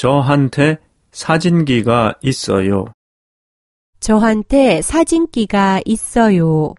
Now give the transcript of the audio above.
저한테 사진기가 있어요. 저한테 사진기가 있어요.